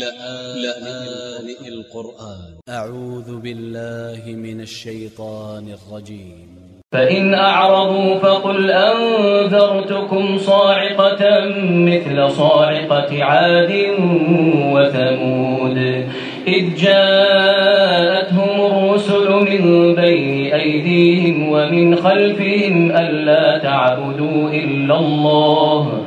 لآن القرآن. أ ع و ذ ب ا ل ل ه من ا ل ش ي ط ا ن ا ل ج ي م فإن أعرضوا فقل أنذرتكم صاعقة مثل صاعقة عاد وثمود. إذ جاءتهم الرسل من بين أيديهم ومن خلفهم ألا تعبدوا إلا الله.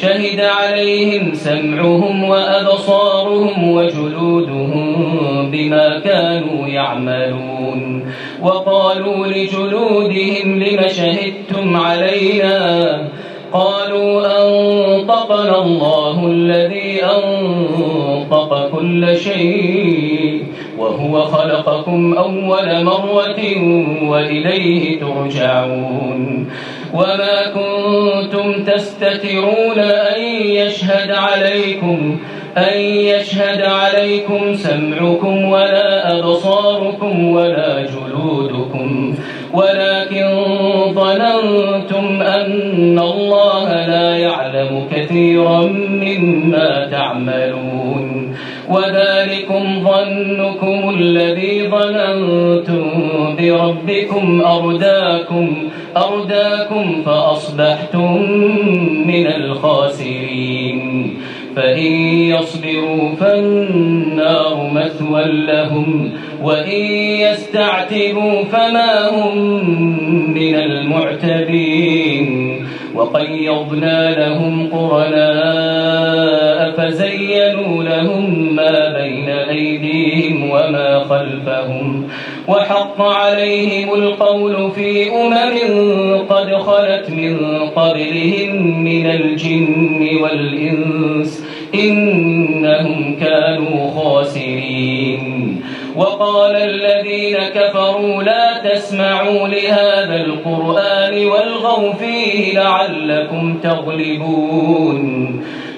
شهد عليهم سمعهم وأبصارهم وجلودهم بما كانوا يعملون. وقالوا لجلودهم لم شهدتم علينا؟ قالوا أنطقنا الله الذي أنطق كل شيء. وهو خلقكم أول مرة وإليه ترجعون. وما كنتم تستترون أن يشهد عليكم أن يشهد عليكم سمعكم ولا أبصاركم ولا جلودكم. ولكن ظننتم أن الله لا يعلم كثيرا مما تعملون. وذلكم ظنكم الذي ظننتم بربكم أرداكم أرداكم فأصبحتم من الخاسرين. فإن يصبروا فالنار مثوى لهم وإن يستعتبوا فما هم من المعتبين. وقيضنا لهم قرناء فزينوا لهم بين أيديهم وما خلفهم وحق عليهم القول في أمم قد خلت من قبلهم من الجن والإنس إنهم كانوا خاسرين. وقال الذين كفروا لا تسمعوا لهذا القرآن والغوا فيه لعلكم تغلبون.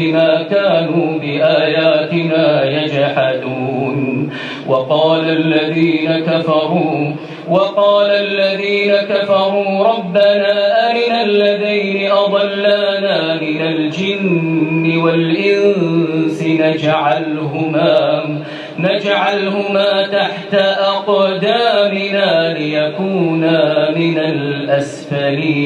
بما كانوا بآياتنا يجحدون. وقال الذين كفروا وقال الذين كفروا ربنا أرنا الذين أضلانا من الجن والإنس نجعلهما نجعلهما تحت أقدامنا ليكونا من الأسفلين.